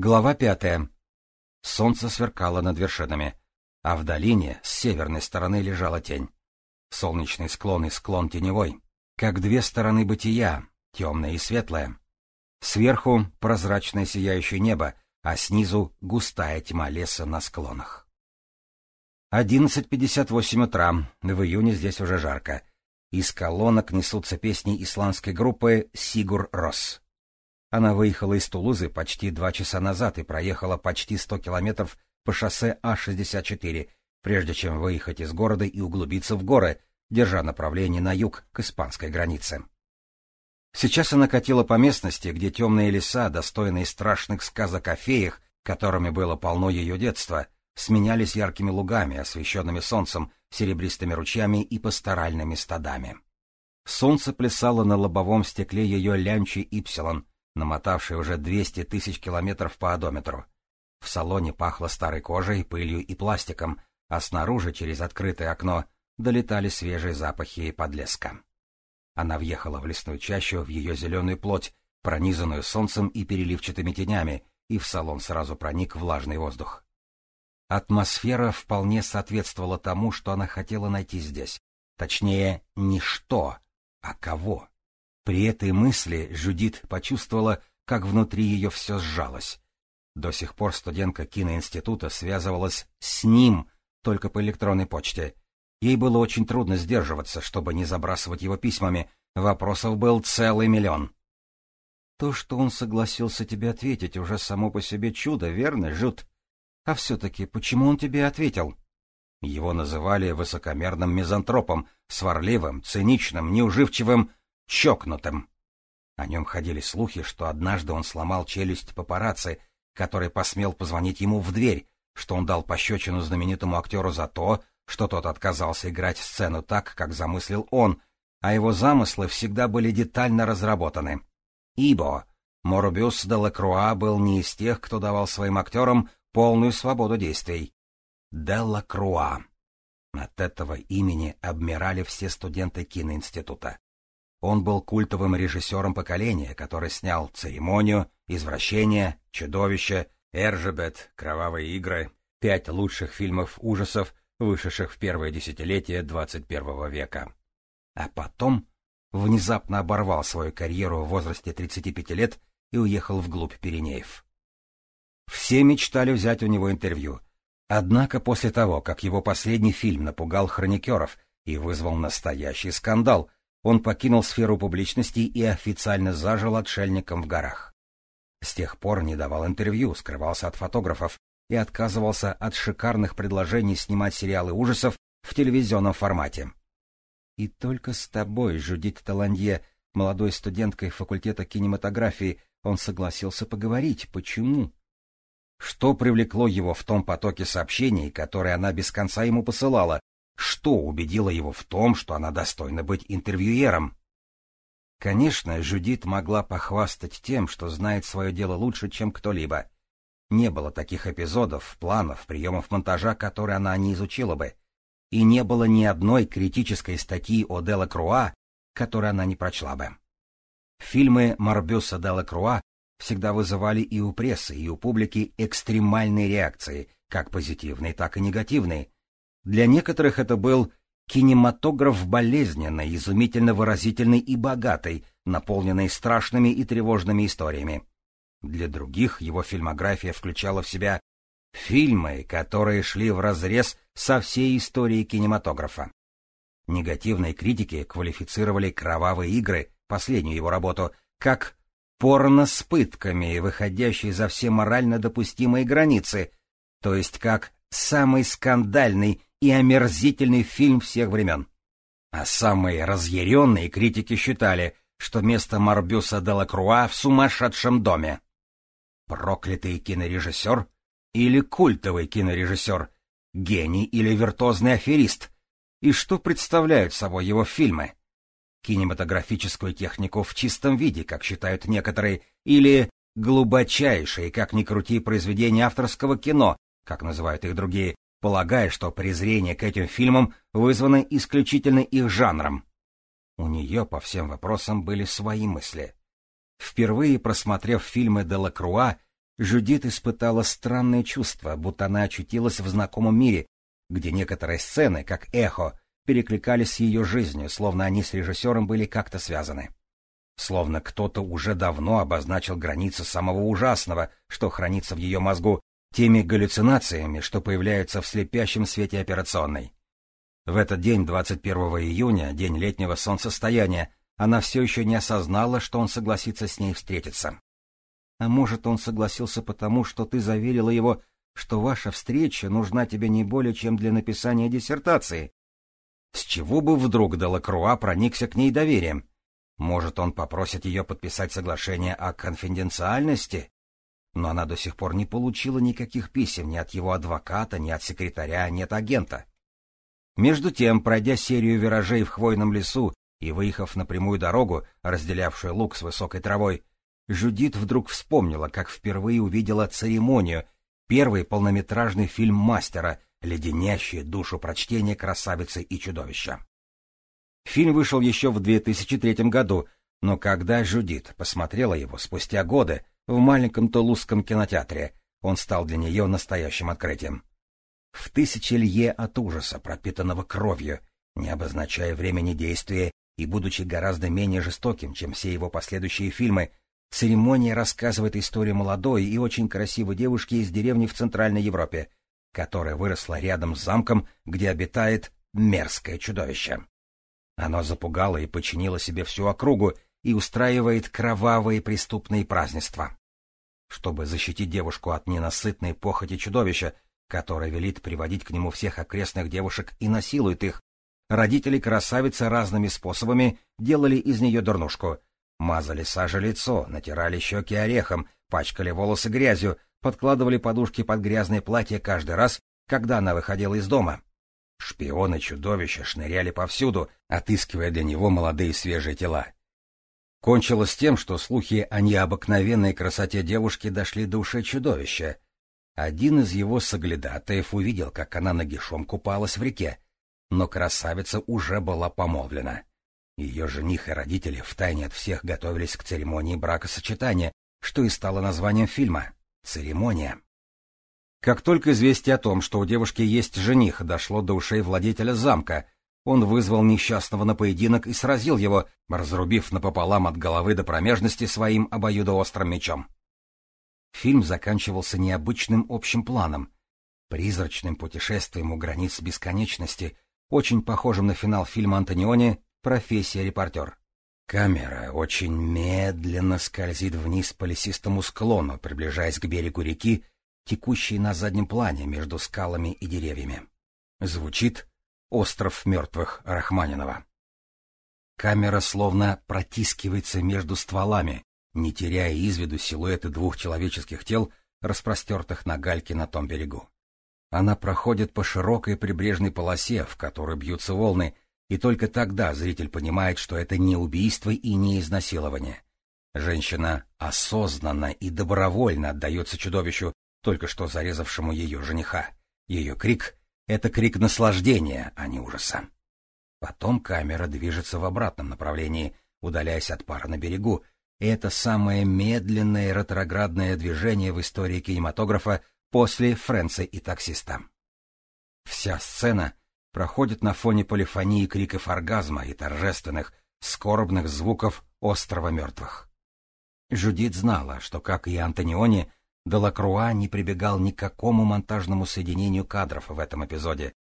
Глава пятая. Солнце сверкало над вершинами, а в долине с северной стороны лежала тень. Солнечный склон и склон теневой, как две стороны бытия, темное и светлое. Сверху прозрачное сияющее небо, а снизу густая тьма леса на склонах. 11.58 утра, в июне здесь уже жарко. Из колонок несутся песни исландской группы «Сигур Рос». Она выехала из Тулузы почти два часа назад и проехала почти 100 километров по шоссе А-64, прежде чем выехать из города и углубиться в горы, держа направление на юг, к испанской границе. Сейчас она катила по местности, где темные леса, достойные страшных сказок о феях, которыми было полно ее детства, сменялись яркими лугами, освещенными солнцем, серебристыми ручьями и пасторальными стадами. Солнце плясало на лобовом стекле ее лянчи Ипсилон, намотавшей уже 200 тысяч километров по одометру. В салоне пахло старой кожей, пылью и пластиком, а снаружи, через открытое окно, долетали свежие запахи подлеска. Она въехала в лесную чащу, в ее зеленую плоть, пронизанную солнцем и переливчатыми тенями, и в салон сразу проник влажный воздух. Атмосфера вполне соответствовала тому, что она хотела найти здесь. Точнее, не что, а кого. При этой мысли Жудит почувствовала, как внутри ее все сжалось. До сих пор студентка киноинститута связывалась с ним только по электронной почте. Ей было очень трудно сдерживаться, чтобы не забрасывать его письмами. Вопросов был целый миллион. То, что он согласился тебе ответить, уже само по себе чудо, верно, Жут? А все-таки почему он тебе ответил? Его называли высокомерным мизантропом, сварливым, циничным, неуживчивым, чокнутым. О нем ходили слухи, что однажды он сломал челюсть папарацци, который посмел позвонить ему в дверь, что он дал пощечину знаменитому актеру за то, что тот отказался играть сцену так, как замыслил он, а его замыслы всегда были детально разработаны. Ибо Морбиус де Лакруа был не из тех, кто давал своим актерам полную свободу действий. Делла Круа. От этого имени обмирали все студенты киноинститута. Он был культовым режиссером поколения, который снял «Церемонию», «Извращение», «Чудовище», «Эржебет», «Кровавые игры», пять лучших фильмов ужасов, вышедших в первое десятилетие 21 века. А потом внезапно оборвал свою карьеру в возрасте 35 лет и уехал вглубь Пиренеев. Все мечтали взять у него интервью. Однако после того, как его последний фильм напугал хроникеров и вызвал настоящий скандал, он покинул сферу публичности и официально зажил отшельником в горах. С тех пор не давал интервью, скрывался от фотографов и отказывался от шикарных предложений снимать сериалы ужасов в телевизионном формате. И только с тобой, Жудит Таланье, молодой студенткой факультета кинематографии, он согласился поговорить. Почему? Что привлекло его в том потоке сообщений, которые она без конца ему посылала? Что убедило его в том, что она достойна быть интервьюером? Конечно, Жюдит могла похвастать тем, что знает свое дело лучше, чем кто-либо. Не было таких эпизодов, планов, приемов монтажа, которые она не изучила бы. И не было ни одной критической статьи о Делла Круа, которую она не прочла бы. Фильмы Марбюса Делла Круа всегда вызывали и у прессы, и у публики экстремальные реакции, как позитивные, так и негативные. Для некоторых это был кинематограф болезненный, изумительно выразительный и богатый, наполненный страшными и тревожными историями. Для других его фильмография включала в себя фильмы, которые шли вразрез со всей историей кинематографа. Негативные критики квалифицировали «Кровавые игры», последнюю его работу, как порно с пытками, выходящий за все морально допустимые границы, то есть как самый скандальный и омерзительный фильм всех времен. А самые разъяренные критики считали, что место Марбюса де Лакруа в сумасшедшем доме. Проклятый кинорежиссер или культовый кинорежиссер, гений или виртуозный аферист, и что представляют собой его фильмы? кинематографическую технику в чистом виде, как считают некоторые, или глубочайшие, как ни крути, произведения авторского кино, как называют их другие, полагая, что презрение к этим фильмам вызвано исключительно их жанром. У нее по всем вопросам были свои мысли. Впервые просмотрев фильмы Делакруа, Жюдит испытала странное чувство, будто она очутилась в знакомом мире, где некоторые сцены, как эхо, перекликались с ее жизнью, словно они с режиссером были как-то связаны. Словно кто-то уже давно обозначил границы самого ужасного, что хранится в ее мозгу, теми галлюцинациями, что появляются в слепящем свете операционной. В этот день, 21 июня, день летнего солнцестояния, она все еще не осознала, что он согласится с ней встретиться. А может, он согласился потому, что ты заверила его, что ваша встреча нужна тебе не более, чем для написания диссертации? С чего бы вдруг Делакруа проникся к ней доверием? Может, он попросит ее подписать соглашение о конфиденциальности? Но она до сих пор не получила никаких писем ни от его адвоката, ни от секретаря, ни от агента. Между тем, пройдя серию виражей в хвойном лесу и выехав на прямую дорогу, разделявшую луг с высокой травой, Жюдит вдруг вспомнила, как впервые увидела церемонию, первый полнометражный фильм мастера, леденящий душу прочтения красавицы и чудовища. Фильм вышел еще в 2003 году, но когда Жюдит посмотрела его спустя годы в маленьком тулузском кинотеатре, он стал для нее настоящим открытием. В тысячи лье от ужаса, пропитанного кровью, не обозначая времени действия и будучи гораздо менее жестоким, чем все его последующие фильмы, церемония рассказывает историю молодой и очень красивой девушки из деревни в Центральной Европе, которая выросла рядом с замком, где обитает мерзкое чудовище. Оно запугало и подчинило себе всю округу и устраивает кровавые преступные празднества. Чтобы защитить девушку от ненасытной похоти чудовища, которое велит приводить к нему всех окрестных девушек и насилует их, Родители красавицы разными способами делали из нее дурнушку. Мазали сажей лицо, натирали щеки орехом, пачкали волосы грязью, подкладывали подушки под грязное платье каждый раз, когда она выходила из дома. Шпионы-чудовища шныряли повсюду, отыскивая для него молодые свежие тела. Кончилось тем, что слухи о необыкновенной красоте девушки дошли до ушей чудовища. Один из его соглядатаев увидел, как она нагишом купалась в реке, но красавица уже была помолвлена. Ее жених и родители втайне от всех готовились к церемонии бракосочетания, что и стало названием фильма — «Церемония». Как только известие о том, что у девушки есть жених, дошло до ушей владетеля замка, он вызвал несчастного на поединок и сразил его, разрубив напополам от головы до промежности своим обоюдоострым мечом. Фильм заканчивался необычным общим планом, призрачным путешествием у границ бесконечности — очень похожим на финал фильма Антониони «Профессия репортер». Камера очень медленно скользит вниз по лесистому склону, приближаясь к берегу реки, текущей на заднем плане между скалами и деревьями. Звучит «Остров мертвых» Рахманинова. Камера словно протискивается между стволами, не теряя из виду силуэты двух человеческих тел, распростертых на гальке на том берегу. Она проходит по широкой прибрежной полосе, в которой бьются волны, и только тогда зритель понимает, что это не убийство и не изнасилование. Женщина осознанно и добровольно отдается чудовищу, только что зарезавшему ее жениха. Ее крик — это крик наслаждения, а не ужаса. Потом камера движется в обратном направлении, удаляясь от пара на берегу, и это самое медленное ретроградное движение в истории кинематографа после Френца и таксиста. Вся сцена проходит на фоне полифонии криков оргазма и торжественных, скорбных звуков острова мертвых. Жудит знала, что, как и Антониони, Делакруа не прибегал ни к какому монтажному соединению кадров в этом эпизоде.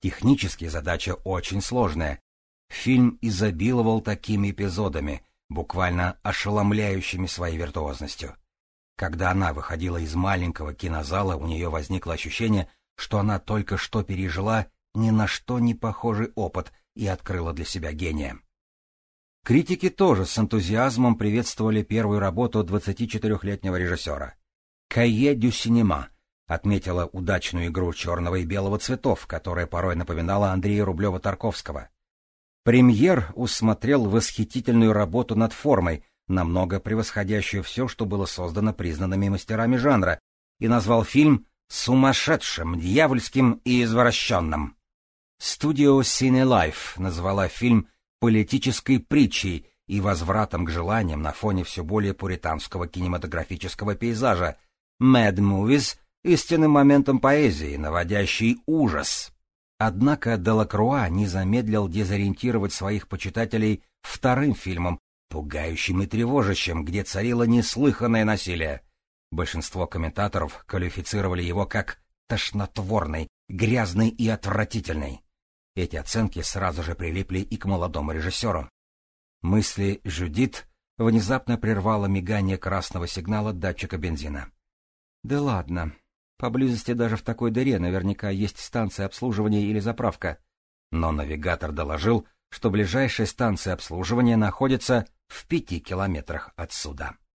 Технически задача очень сложная. Фильм изобиловал такими эпизодами, буквально ошеломляющими своей виртуозностью. Когда она выходила из маленького кинозала, у нее возникло ощущение, что она только что пережила ни на что не похожий опыт и открыла для себя гения. Критики тоже с энтузиазмом приветствовали первую работу 24-летнего режиссера. «Кае дю синема» отметила удачную игру черного и белого цветов, которая порой напоминала Андрея Рублева-Тарковского. Премьер усмотрел восхитительную работу над формой, намного превосходящую все, что было создано признанными мастерами жанра, и назвал фильм «сумасшедшим, дьявольским и извращенным». Студио Cine Life назвала фильм политической притчей и возвратом к желаниям на фоне все более пуританского кинематографического пейзажа, Mad Movies истинным моментом поэзии, наводящий ужас. Однако Делакруа не замедлил дезориентировать своих почитателей вторым фильмом, пугающим и тревожащим, где царило неслыханное насилие. Большинство комментаторов квалифицировали его как тошнотворный, грязный и отвратительный. Эти оценки сразу же прилипли и к молодому режиссеру. Мысли Жюдит внезапно прервало мигание красного сигнала датчика бензина. Да ладно. Поблизости даже в такой дыре наверняка есть станция обслуживания или заправка. Но навигатор доложил, что ближайшая станция обслуживания находится в пяти километрах отсюда.